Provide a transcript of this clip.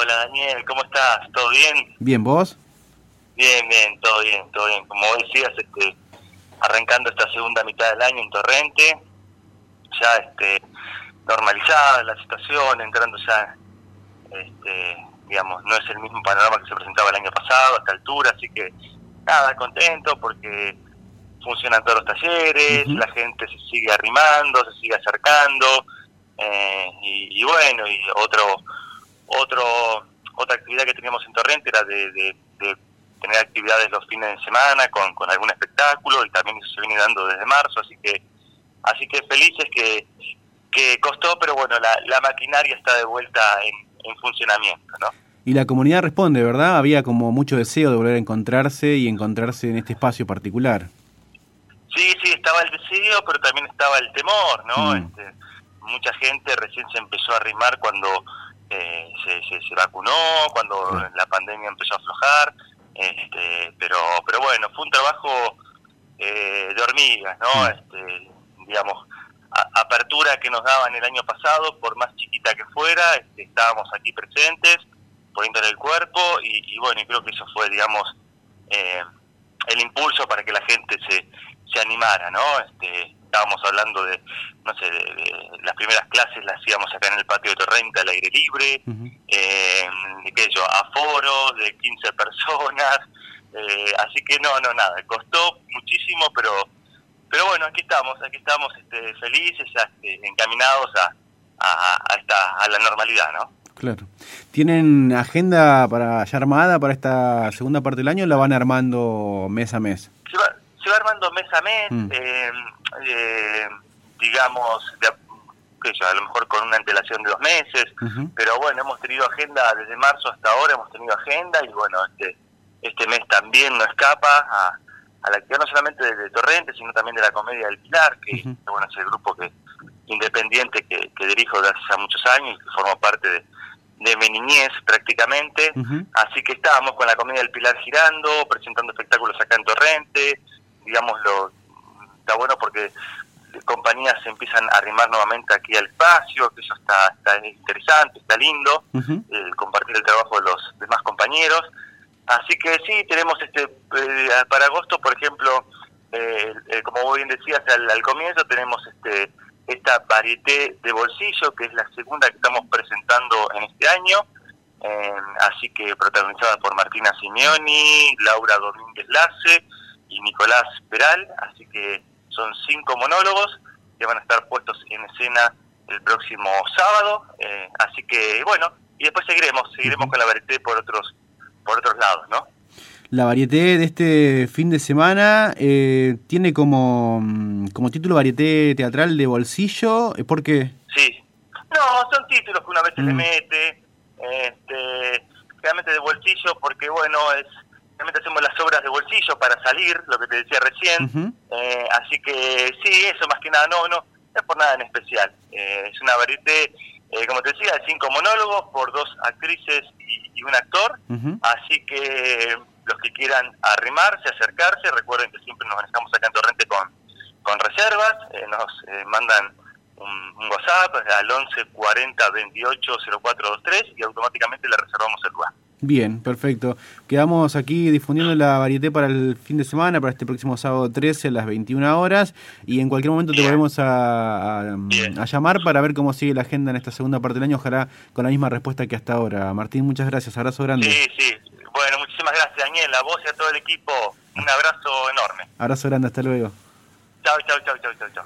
Hola Daniel, ¿cómo estás? ¿Todo bien? Bien, ¿vos? Bien, bien, todo bien, todo bien. Como decías, este, arrancando esta segunda mitad del año en Torrente, ya este, normalizada la situación, entrando ya, este, digamos, no es el mismo panorama que se presentaba el año pasado a esta altura, así que nada, contento porque funcionan todos los talleres, la gente se sigue arrimando, se sigue acercando, eh, y, bueno, y otro, otro, otra actividad que teníamos en Torrente era de, tener actividades los fines de semana con, con algún espectáculo y también eso se viene dando desde marzo, así que así que felices que, que costó, pero bueno, la, la maquinaria está de vuelta en, funcionamiento, ¿no? Y la comunidad responde, ¿verdad? Había como mucho deseo de volver a encontrarse y encontrarse en este espacio particular. Sí, sí, estaba el deseo, pero también estaba el temor, ¿no? Mm. Este, mucha gente recién se empezó a arrimar cuando eh, se, se, vacunó, cuando la pandemia empezó a aflojar, este, pero pero bueno, fue un trabajo eh, de hormigas, ¿no? Este, digamos, apertura que nos daban el año pasado, por más chiquita que fuera, este, estábamos aquí presentes, poniéndole el cuerpo, y, y bueno, y creo que eso fue, digamos, eh, el impulso para que la gente se, se animara, ¿no? Este, estábamos hablando de, no sé, de, primeras clases las hacíamos acá en el patio de Torrente al aire libre, eh, qué sé yo, aforo de 15 personas, eh, así que no, no, nada, costó muchísimo, pero pero bueno, aquí estamos, aquí estamos este, felices, este, encaminados a, a, esta, a la normalidad, ¿no? Claro. ¿Tienen agenda para ya armada para esta segunda parte del año o la van armando mes a mes? Se va, se va armando mes a mes. Mm. Eh, eh, digamos, que a lo mejor con una antelación de dos meses, pero bueno, hemos tenido agenda desde marzo hasta ahora, hemos tenido agenda y bueno, este, este mes también no escapa a, la actividad no solamente de, Torrente, sino también de la Comedia del Pilar, que bueno, es el grupo que independiente que, dirijo desde hace muchos años y que formó parte de, de mi niñez prácticamente, así que estábamos con la Comedia del Pilar girando, presentando espectáculos acá en Torrente, digamos, lo, está bueno porque compañías se empiezan a arrimar nuevamente aquí al espacio, que eso está, está interesante, está lindo, compartir el trabajo de los demás compañeros. Así que sí, tenemos este eh, para agosto, por ejemplo, eh, eh, como bien decías al, comienzo, tenemos este esta varieté de bolsillo, que es la segunda que estamos presentando en este año, así que protagonizada por Martina Simeoni, Laura Domínguez Lace, y Nicolás Peral, así que son cinco monólogos que van a estar puestos en escena el próximo sábado, eh, así que bueno, y después seguiremos, seguiremos con la varieté por otros, por otros lados, ¿no? La varieté de este fin de semana eh, tiene como, mm, como título varieté teatral de bolsillo, ¿por qué? Sí, no, son títulos que una vez se le mm. mete, este, realmente de bolsillo, porque bueno, es realmente hacemos las obras de bolsillo para salir, lo que te decía recién. eh, así que sí, eso más que nada, no, no, no es por nada en especial. Eh, es una varieté, eh, como te decía, de cinco monólogos por dos actrices y, un actor. Así que los que quieran arrimarse, acercarse, recuerden que siempre nos manejamos acá en Torrente con, con reservas, eh, nos mandan un, WhatsApp al 11 40 28 0423 y automáticamente le reservamos el lugar. Bien, perfecto. Quedamos aquí difundiendo la varieté para el fin de semana, para este próximo sábado 13 a las 21 horas. Y en cualquier momento te volvemos a, a, llamar para ver cómo sigue la agenda en esta segunda parte del año. Ojalá con la misma respuesta que hasta ahora. Martín, muchas gracias. Abrazo grande. Sí, sí. Bueno, muchísimas gracias, Daniel. A vos y a todo el equipo. Un abrazo enorme. Abrazo grande. Hasta luego. Chao, chao, chao, chao, chao.